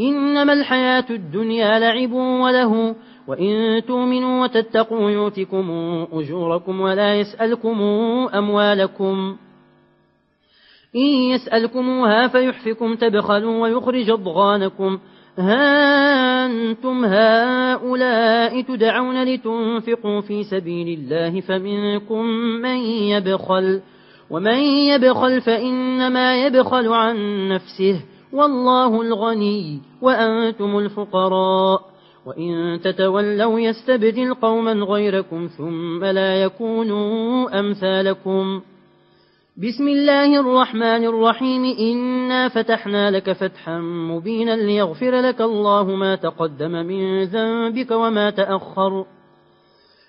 إنما الحياة الدنيا لعب وله. وإن تؤمنوا وتتقوا يؤتكم أجوركم ولا يسألكم أموالكم. إن يسألكموها فيحفكم تبخلوا ويخرج أضغانكم. أنتم هؤلاء تدعون لتنفقوا في سبيل الله فمنكم من يبخل. ومن يبخل فإنما يبخل عن نفسه. والله الغني وأنتم الفقراء. وإن تتولوا يستبدل قوما غيركم ثم لا يكونوا أمثالكم. بسم الله الرحمن الرحيم. إنا فتحنا لك فتحا مبينا ليغفر لك الله ما تقدم من ذنبك وما تأخر.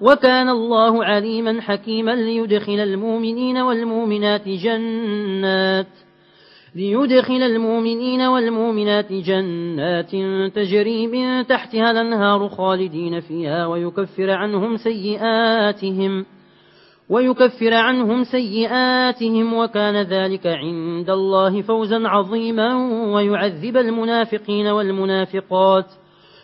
وكان الله عليما حكيما ليدخل المؤمنين والمؤمنات جنات ليدخل المؤمنين والمؤمنات جنات تجري من تحتها الأنهار خالدين فيها ويكفر عنهم سيئاتهم ويكفر عنهم سيئاتهم وكان ذلك عند الله فوزا عظيما ويعذب المنافقين والمنافقات